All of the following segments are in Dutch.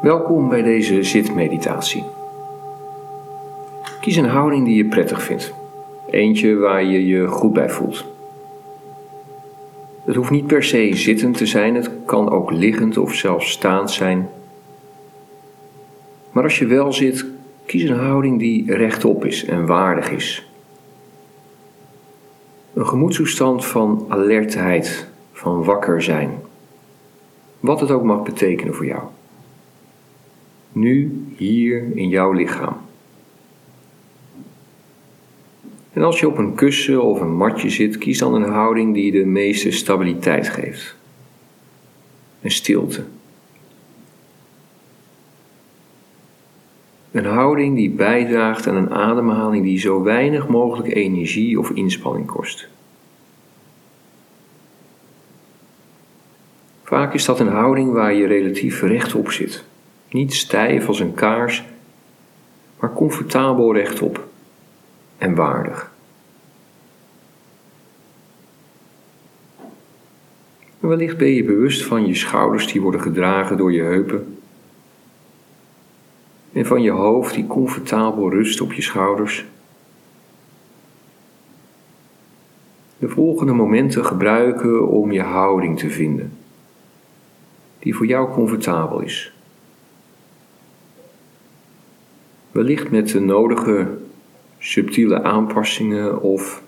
Welkom bij deze zitmeditatie. Kies een houding die je prettig vindt. Eentje waar je je goed bij voelt. Het hoeft niet per se zittend te zijn, het kan ook liggend of zelfs staand zijn. Maar als je wel zit, kies een houding die rechtop is en waardig is. Een gemoedstoestand van alertheid, van wakker zijn. Wat het ook mag betekenen voor jou. Nu, hier in jouw lichaam. En als je op een kussen of een matje zit, kies dan een houding die de meeste stabiliteit geeft. Een stilte. Een houding die bijdraagt aan een ademhaling die zo weinig mogelijk energie of inspanning kost. Vaak is dat een houding waar je relatief rechtop zit. Niet stijf als een kaars, maar comfortabel rechtop en waardig. wellicht ben je bewust van je schouders die worden gedragen door je heupen. En van je hoofd die comfortabel rust op je schouders. De volgende momenten gebruiken om je houding te vinden, die voor jou comfortabel is. Wellicht met de nodige subtiele aanpassingen of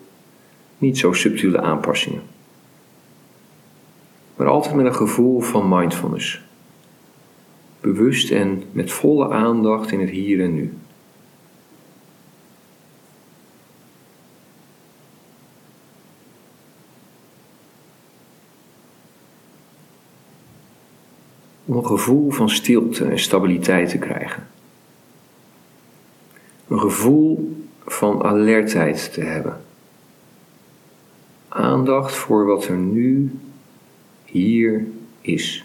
niet zo subtiele aanpassingen. Maar altijd met een gevoel van mindfulness. Bewust en met volle aandacht in het hier en nu. Om een gevoel van stilte en stabiliteit te krijgen. Een gevoel van alertheid te hebben. Aandacht voor wat er nu, hier is.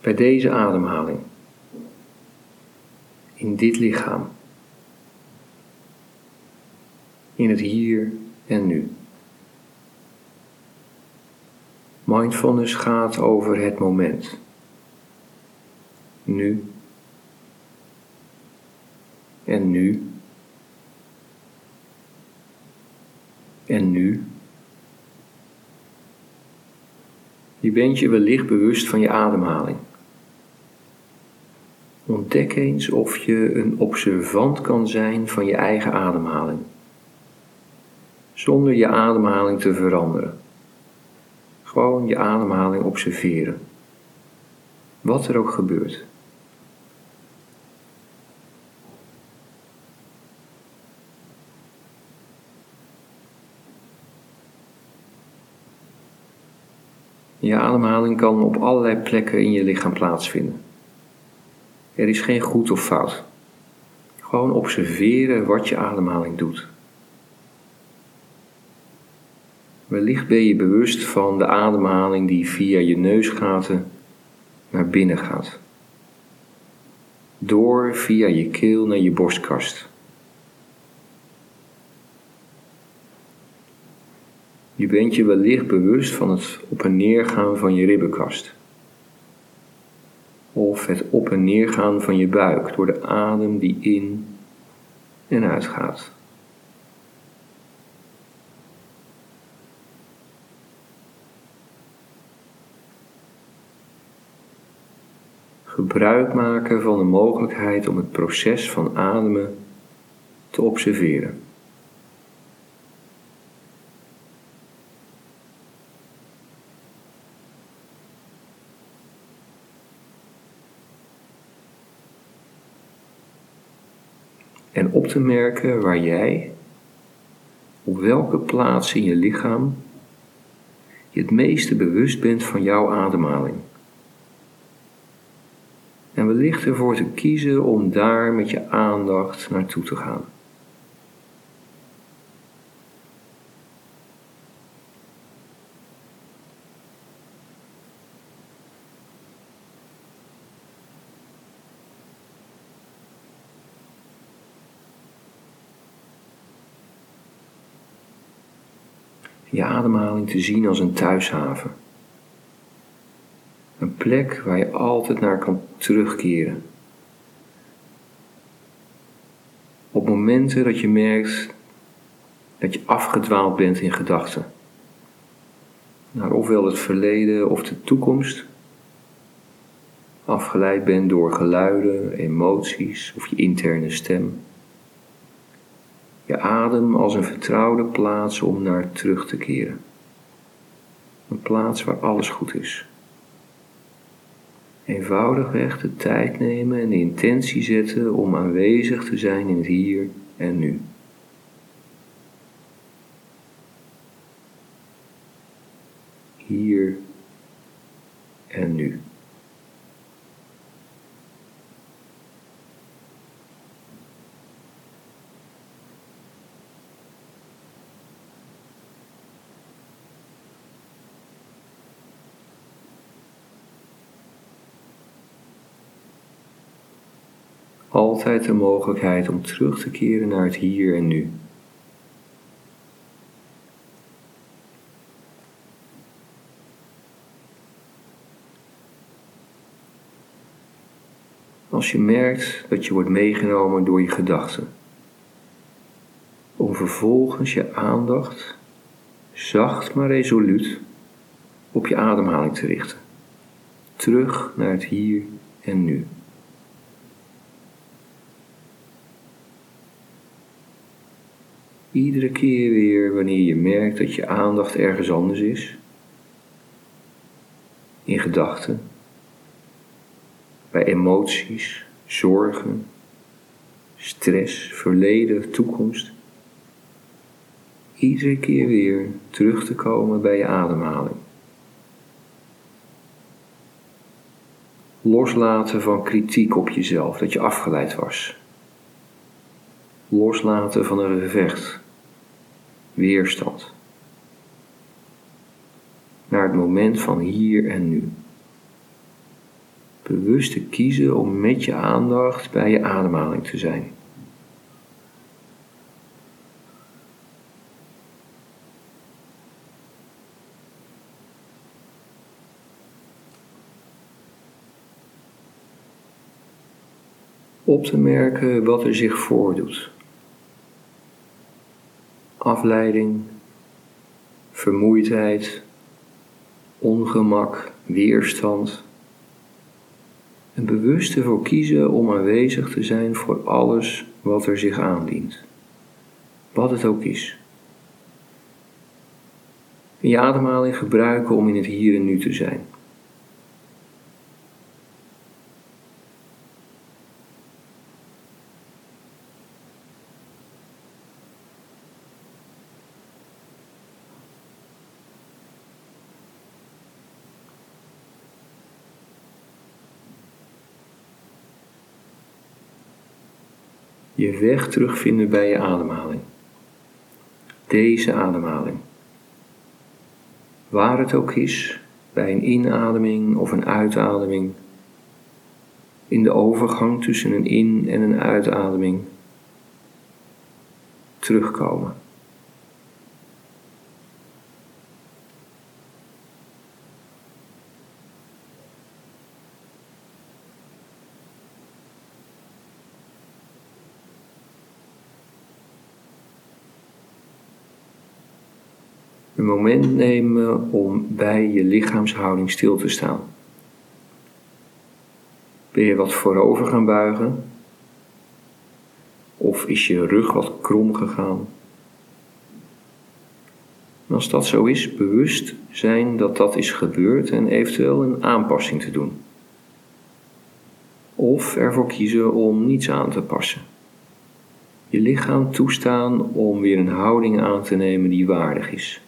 Bij deze ademhaling, in dit lichaam, in het hier en nu. Mindfulness gaat over het moment. Nu. En nu. En nu. Je bent je wellicht bewust van je ademhaling. Ontdek eens of je een observant kan zijn van je eigen ademhaling, zonder je ademhaling te veranderen. Gewoon je ademhaling observeren. Wat er ook gebeurt. Je ademhaling kan op allerlei plekken in je lichaam plaatsvinden. Er is geen goed of fout. Gewoon observeren wat je ademhaling doet. Wellicht ben je bewust van de ademhaling die via je neusgaten naar binnen gaat. Door via je keel naar je borstkast. Je bent je wellicht bewust van het op en neer gaan van je ribbenkast. Of het op en neer gaan van je buik door de adem die in en uit gaat. Gebruik maken van de mogelijkheid om het proces van ademen te observeren. En op te merken waar jij, op welke plaats in je lichaam, je het meeste bewust bent van jouw ademhaling. En wellicht ervoor te kiezen om daar met je aandacht naartoe te gaan. je ademhaling te zien als een thuishaven. Plek waar je altijd naar kan terugkeren. Op momenten dat je merkt dat je afgedwaald bent in gedachten. Naar ofwel het verleden of de toekomst. Afgeleid bent door geluiden, emoties of je interne stem. Je adem als een vertrouwde plaats om naar terug te keren. Een plaats waar alles goed is. Eenvoudigweg de tijd nemen en de intentie zetten om aanwezig te zijn in het hier en nu. Hier en nu. Altijd de mogelijkheid om terug te keren naar het hier en nu. Als je merkt dat je wordt meegenomen door je gedachten, om vervolgens je aandacht zacht maar resoluut op je ademhaling te richten, terug naar het hier en nu. Iedere keer weer wanneer je merkt dat je aandacht ergens anders is, in gedachten, bij emoties, zorgen, stress, verleden, toekomst. Iedere keer weer terug te komen bij je ademhaling. Loslaten van kritiek op jezelf, dat je afgeleid was. Loslaten van een gevecht weerstand. Naar het moment van hier en nu. Bewust te kiezen om met je aandacht bij je ademhaling te zijn. Op te merken wat er zich voordoet afleiding, vermoeidheid, ongemak, weerstand. En bewust ervoor kiezen om aanwezig te zijn voor alles wat er zich aandient. Wat het ook is. En je ademhaling gebruiken om in het hier en nu te zijn. Je weg terugvinden bij je ademhaling. Deze ademhaling. Waar het ook is, bij een inademing of een uitademing, in de overgang tussen een in- en een uitademing, terugkomen. Een moment nemen om bij je lichaamshouding stil te staan. Ben je wat voorover gaan buigen? Of is je rug wat krom gegaan? als dat zo is, bewust zijn dat dat is gebeurd en eventueel een aanpassing te doen. Of ervoor kiezen om niets aan te passen. Je lichaam toestaan om weer een houding aan te nemen die waardig is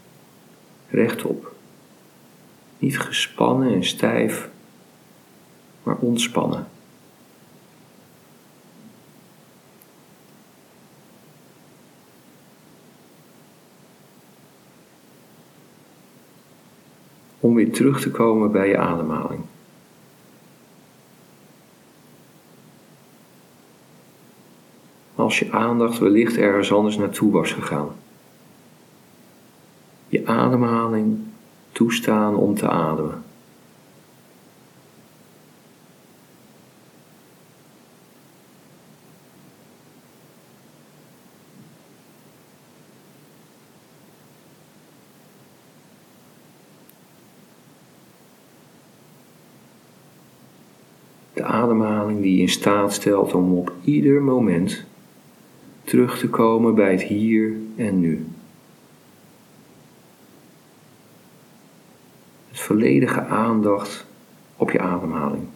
rechtop. Niet gespannen en stijf, maar ontspannen. Om weer terug te komen bij je ademhaling. Als je aandacht wellicht ergens anders naartoe was gegaan. Je ademhaling toestaan om te ademen. De ademhaling die in staat stelt om op ieder moment terug te komen bij het hier en nu. Volledige aandacht op je ademhaling.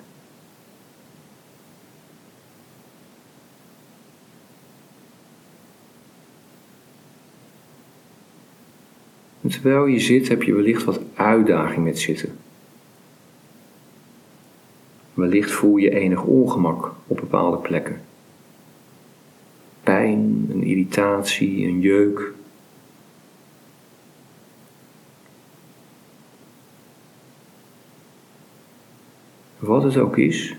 Terwijl je zit heb je wellicht wat uitdaging met zitten. Wellicht voel je enig ongemak op bepaalde plekken. Pijn, een irritatie, een jeuk. Wat het ook is,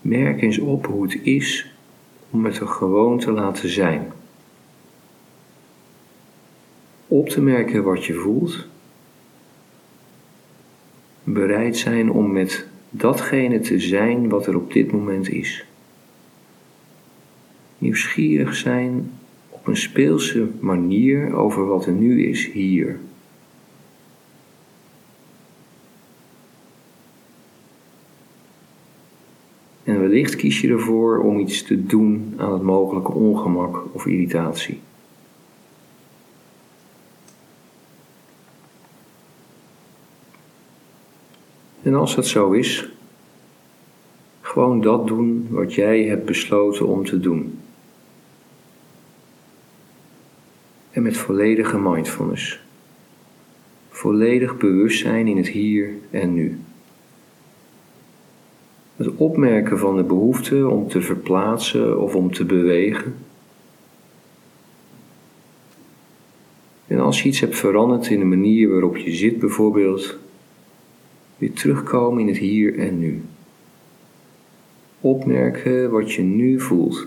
merk eens op hoe het is om het er gewoon te laten zijn. Op te merken wat je voelt. Bereid zijn om met datgene te zijn wat er op dit moment is. Nieuwsgierig zijn op een speelse manier over wat er nu is hier. En wellicht kies je ervoor om iets te doen aan het mogelijke ongemak of irritatie. En als dat zo is, gewoon dat doen wat jij hebt besloten om te doen. En met volledige mindfulness. Volledig bewustzijn in het hier en nu. Het opmerken van de behoefte om te verplaatsen of om te bewegen. En als je iets hebt veranderd in de manier waarop je zit bijvoorbeeld, weer terugkomen in het hier en nu. Opmerken wat je nu voelt.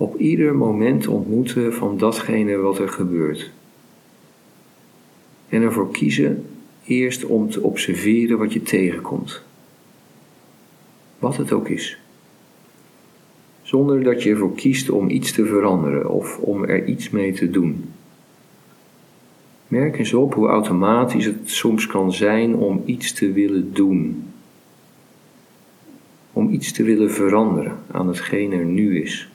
Op ieder moment ontmoeten van datgene wat er gebeurt. En ervoor kiezen eerst om te observeren wat je tegenkomt. Wat het ook is. Zonder dat je ervoor kiest om iets te veranderen of om er iets mee te doen. Merk eens op hoe automatisch het soms kan zijn om iets te willen doen. Om iets te willen veranderen aan hetgeen er nu is.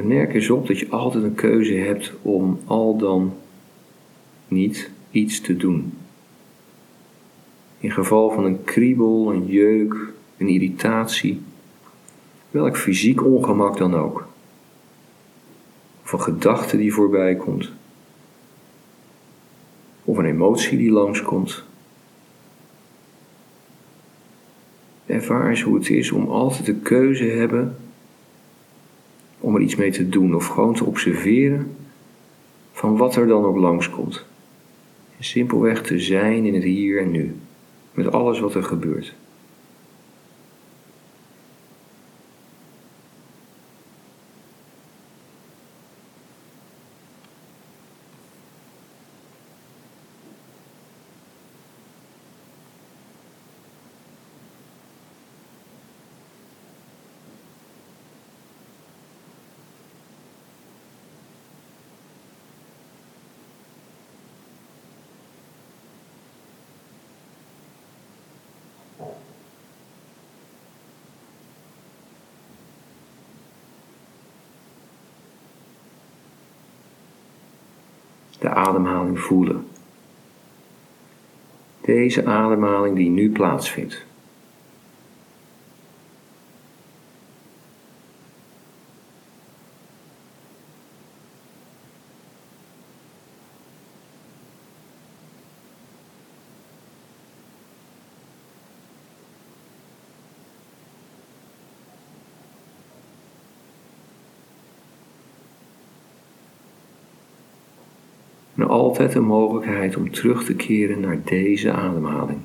En merk eens op dat je altijd een keuze hebt om al dan niet iets te doen. In geval van een kriebel, een jeuk, een irritatie, welk fysiek ongemak dan ook. Of een gedachte die voorbij komt. Of een emotie die langskomt. Ervaar eens hoe het is om altijd de keuze hebben om er iets mee te doen of gewoon te observeren van wat er dan ook langskomt. En simpelweg te zijn in het hier en nu, met alles wat er gebeurt. de ademhaling voelen. Deze ademhaling die nu plaatsvindt. En altijd de mogelijkheid om terug te keren naar deze ademhaling.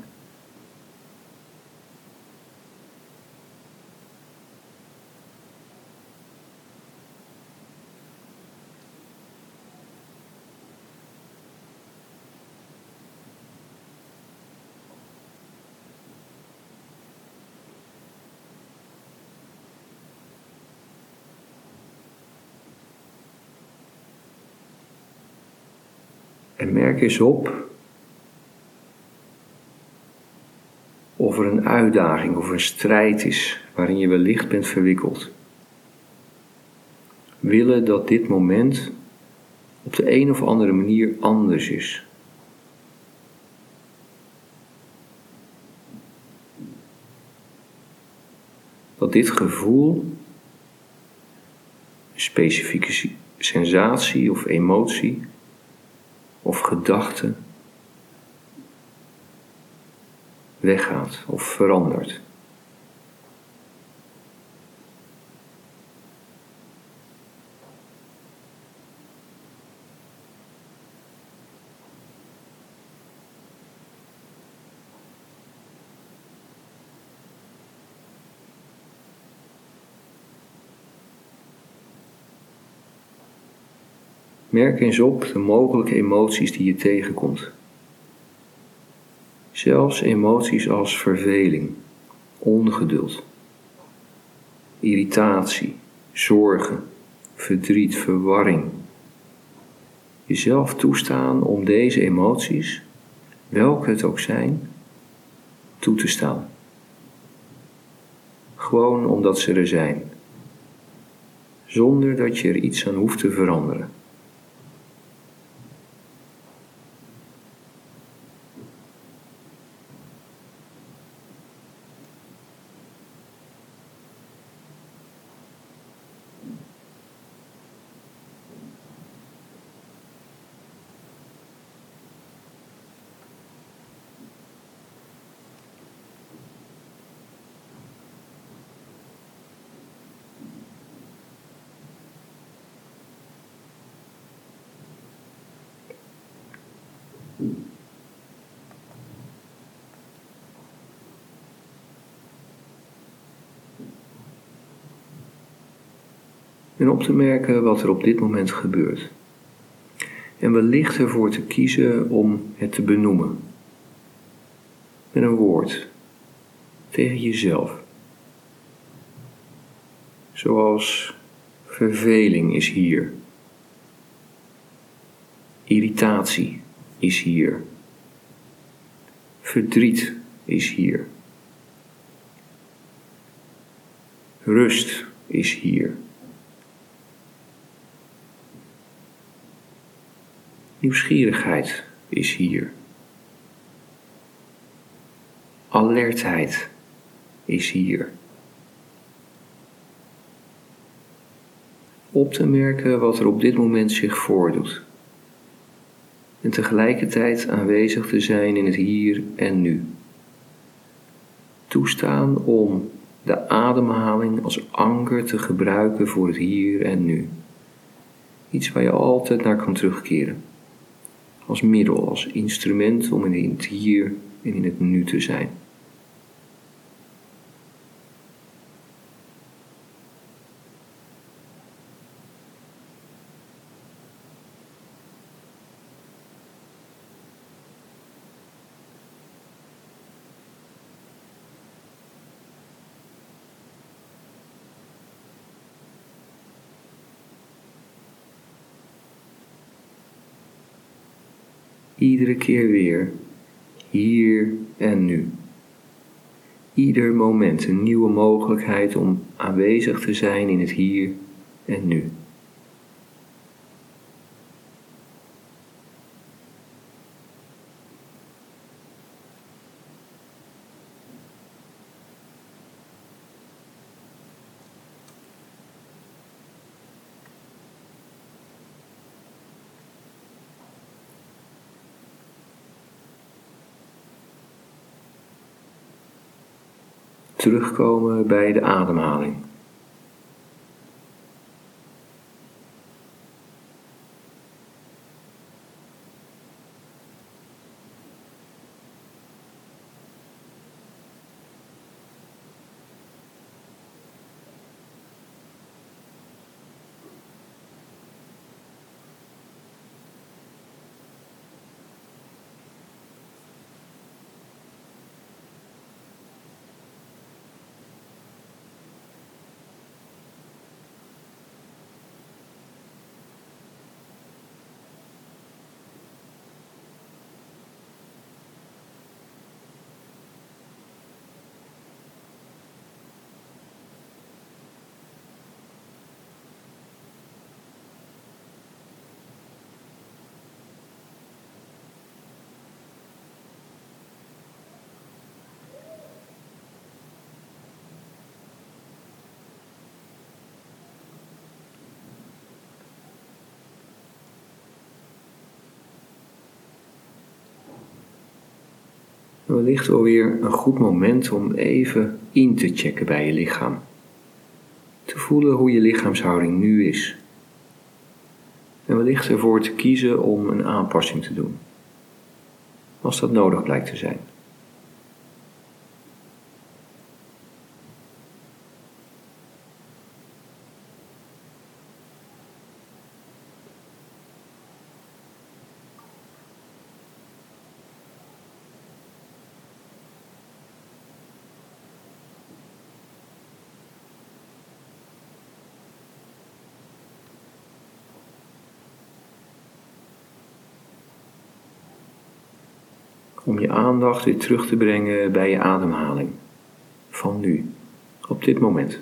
Merk eens op of er een uitdaging of een strijd is waarin je wellicht bent verwikkeld. Willen dat dit moment op de een of andere manier anders is. Dat dit gevoel, specifieke sensatie of emotie, of gedachte weggaat of verandert. Merk eens op de mogelijke emoties die je tegenkomt. Zelfs emoties als verveling, ongeduld, irritatie, zorgen, verdriet, verwarring. Jezelf toestaan om deze emoties, welke het ook zijn, toe te staan. Gewoon omdat ze er zijn, zonder dat je er iets aan hoeft te veranderen. En op te merken wat er op dit moment gebeurt. En wellicht ervoor te kiezen om het te benoemen. Met een woord. Tegen jezelf. Zoals verveling is hier. Irritatie is hier. Verdriet is hier. Rust is hier. Nieuwsgierigheid is hier. Alertheid is hier. Op te merken wat er op dit moment zich voordoet en tegelijkertijd aanwezig te zijn in het hier en nu. Toestaan om de ademhaling als anker te gebruiken voor het hier en nu. Iets waar je altijd naar kan terugkeren. Als middel, als instrument om in het hier en in het nu te zijn. Iedere keer weer, hier en nu. Ieder moment een nieuwe mogelijkheid om aanwezig te zijn in het hier en nu. Terugkomen bij de ademhaling. Wellicht alweer een goed moment om even in te checken bij je lichaam. Te voelen hoe je lichaamshouding nu is. En wellicht ervoor te kiezen om een aanpassing te doen. Als dat nodig blijkt te zijn. om je aandacht weer terug te brengen bij je ademhaling. Van nu, op dit moment.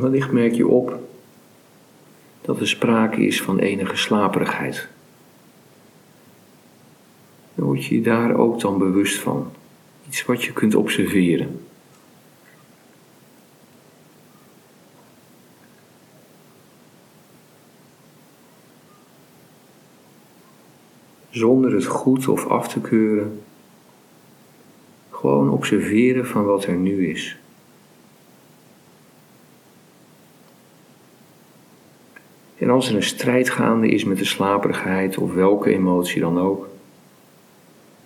Wellicht merk je op dat er sprake is van enige slaperigheid. Dan word je je daar ook dan bewust van. Iets wat je kunt observeren. Zonder het goed of af te keuren. Gewoon observeren van wat er nu is. En als er een strijd gaande is met de slaperigheid of welke emotie dan ook,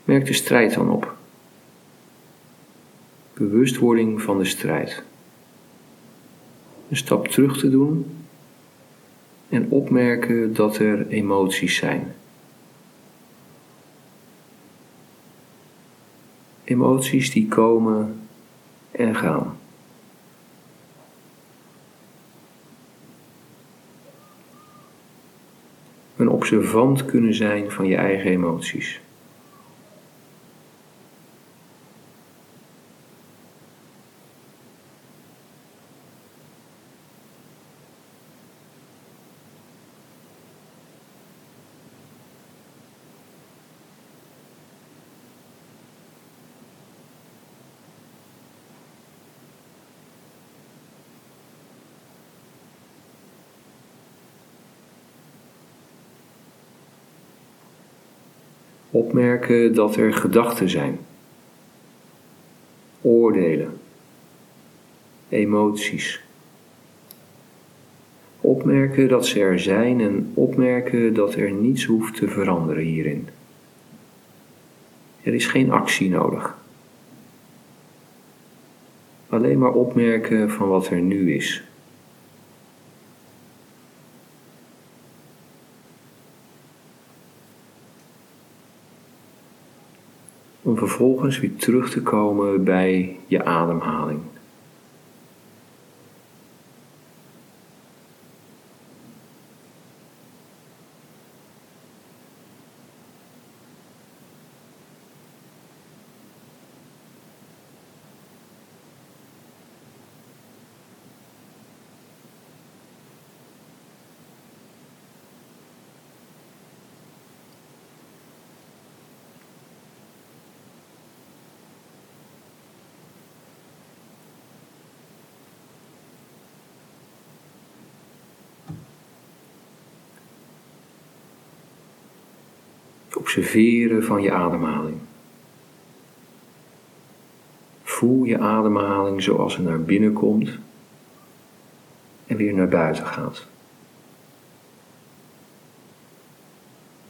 merk de strijd dan op. Bewustwording van de strijd. Een stap terug te doen en opmerken dat er emoties zijn. Emoties die komen en gaan. Een observant kunnen zijn van je eigen emoties. Opmerken dat er gedachten zijn, oordelen, emoties. Opmerken dat ze er zijn en opmerken dat er niets hoeft te veranderen hierin. Er is geen actie nodig. Alleen maar opmerken van wat er nu is. Om vervolgens weer terug te komen bij je ademhaling. Observeren van je ademhaling. Voel je ademhaling zoals ze naar binnen komt en weer naar buiten gaat.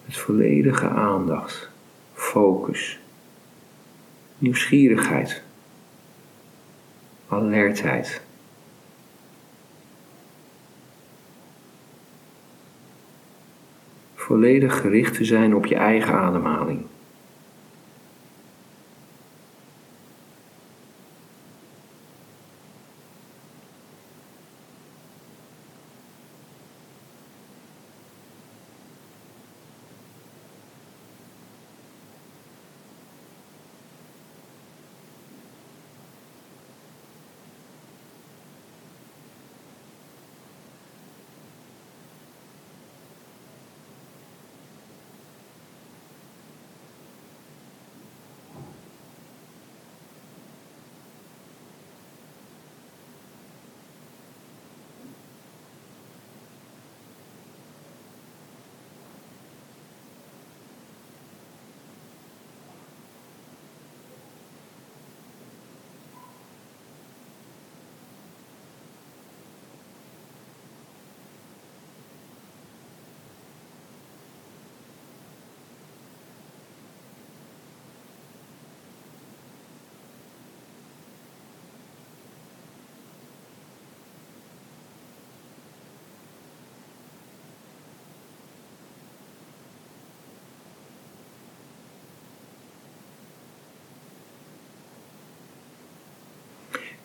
Met volledige aandacht, focus, nieuwsgierigheid, alertheid. Volledig gericht te zijn op je eigen ademhaling.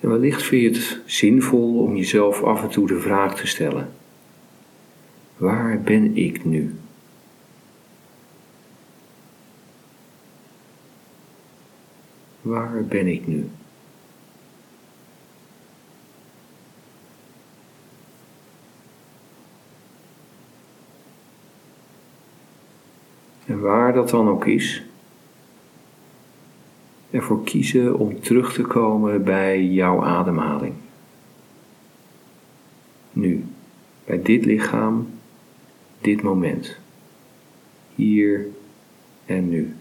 Wellicht vind je het zinvol om jezelf af en toe de vraag te stellen: Waar ben ik nu? Waar ben ik nu? En waar dat dan ook is, ervoor kiezen om terug te komen bij jouw ademhaling. Nu, bij dit lichaam, dit moment. Hier en nu.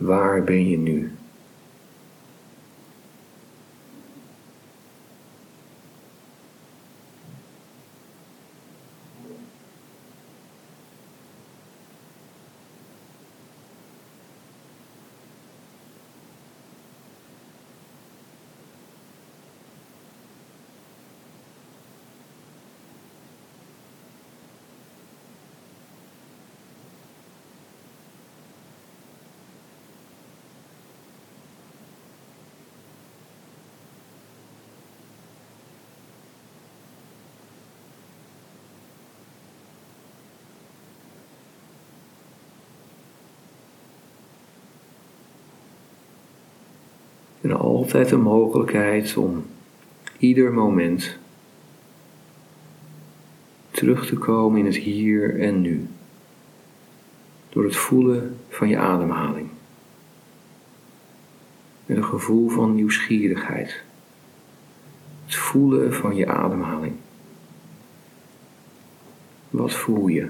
Waar ben je nu? En altijd de mogelijkheid om ieder moment terug te komen in het hier en nu. Door het voelen van je ademhaling. Met een gevoel van nieuwsgierigheid. Het voelen van je ademhaling. Wat voel je?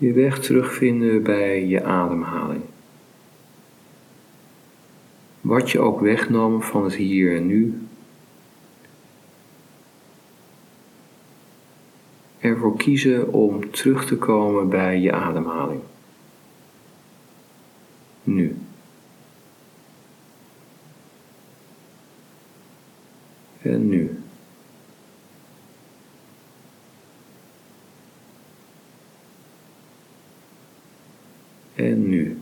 Je weg terugvinden bij je ademhaling. Wat je ook wegnam van het hier en nu, ervoor kiezen om terug te komen bij je ademhaling. Nu. En nu. En nu.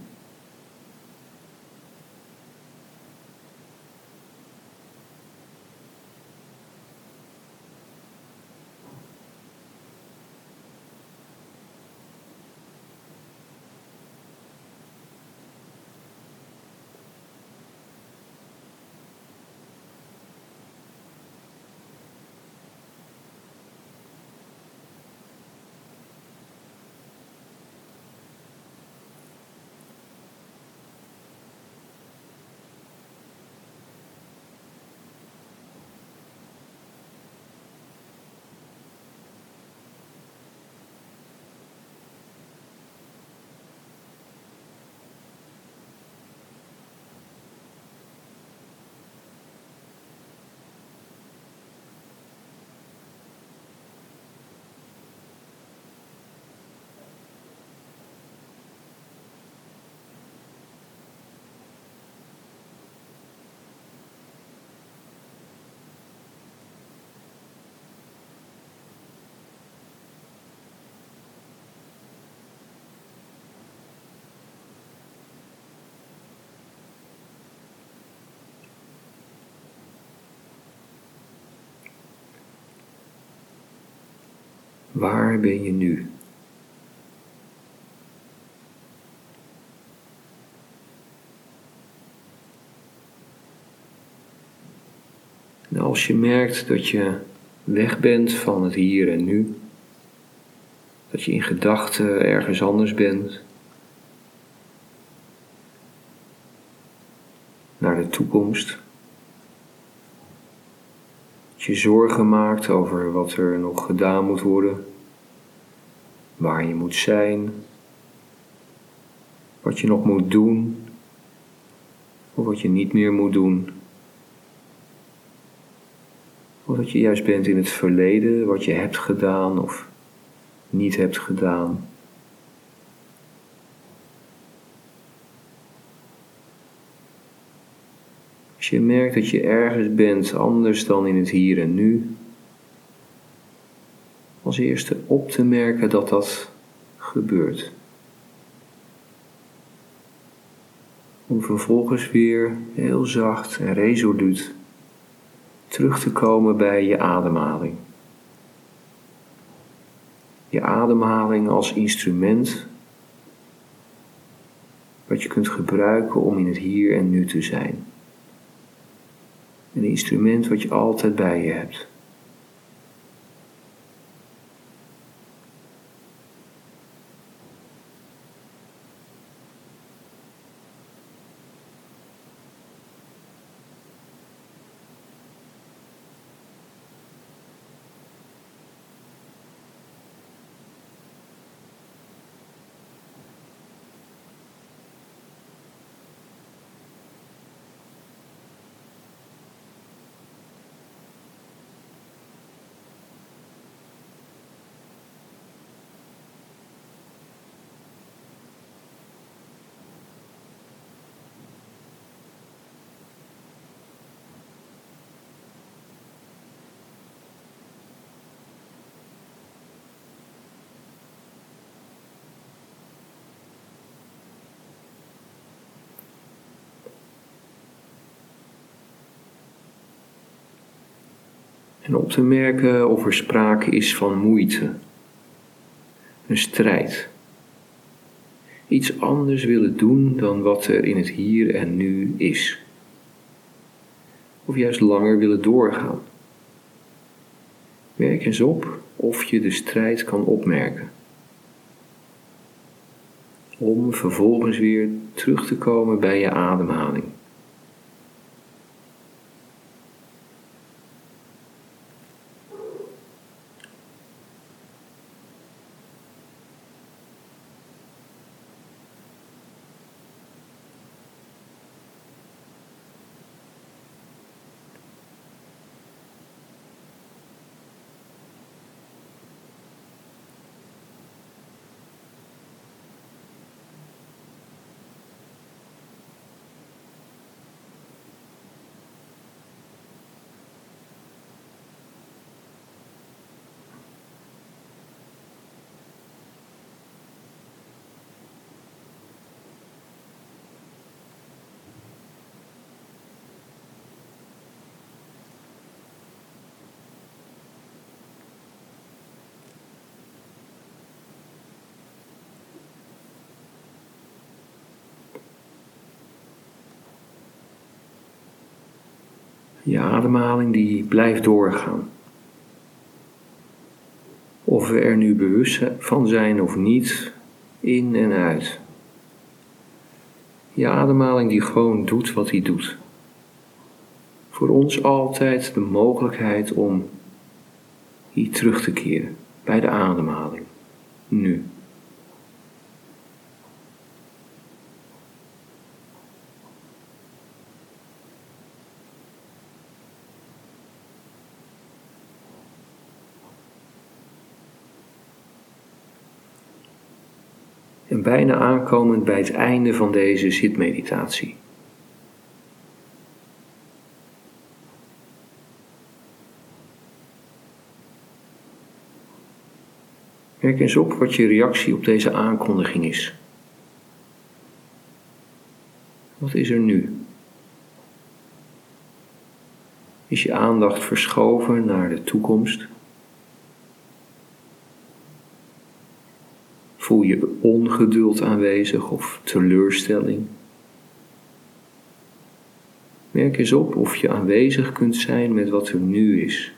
Waar ben je nu? En als je merkt dat je weg bent van het hier en nu, dat je in gedachten ergens anders bent, naar de toekomst, je zorgen maakt over wat er nog gedaan moet worden, waar je moet zijn, wat je nog moet doen of wat je niet meer moet doen. Of dat je juist bent in het verleden, wat je hebt gedaan of niet hebt gedaan. Als je merkt dat je ergens bent anders dan in het hier en nu, als eerste op te merken dat dat gebeurt. Om vervolgens weer heel zacht en resoluut terug te komen bij je ademhaling. Je ademhaling als instrument wat je kunt gebruiken om in het hier en nu te zijn. Een instrument wat je altijd bij je hebt. En op te merken of er sprake is van moeite, een strijd. Iets anders willen doen dan wat er in het hier en nu is. Of juist langer willen doorgaan. Merk eens op of je de strijd kan opmerken. Om vervolgens weer terug te komen bij je ademhaling. Je ademhaling die blijft doorgaan. Of we er nu bewust van zijn of niet, in en uit. Je ademhaling die gewoon doet wat hij doet. Voor ons altijd de mogelijkheid om hier terug te keren bij de ademhaling, nu. Bijna aankomend bij het einde van deze zitmeditatie. Merk eens op wat je reactie op deze aankondiging is. Wat is er nu? Is je aandacht verschoven naar de toekomst? Voel je ongeduld aanwezig of teleurstelling? Merk eens op of je aanwezig kunt zijn met wat er nu is.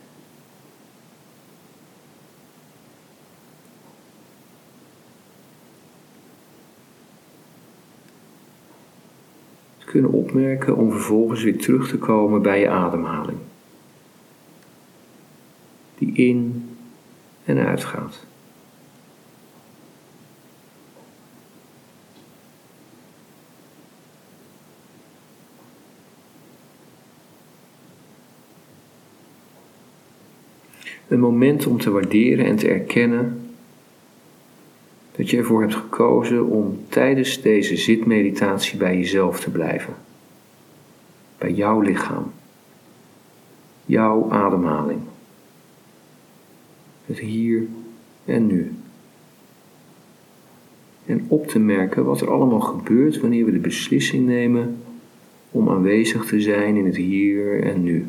kunnen opmerken om vervolgens weer terug te komen bij je ademhaling. Die in en uit Een moment om te waarderen en te erkennen dat je ervoor hebt gekozen om tijdens deze zitmeditatie bij jezelf te blijven. Bij jouw lichaam. Jouw ademhaling. Het hier en nu. En op te merken wat er allemaal gebeurt wanneer we de beslissing nemen om aanwezig te zijn in het hier en nu.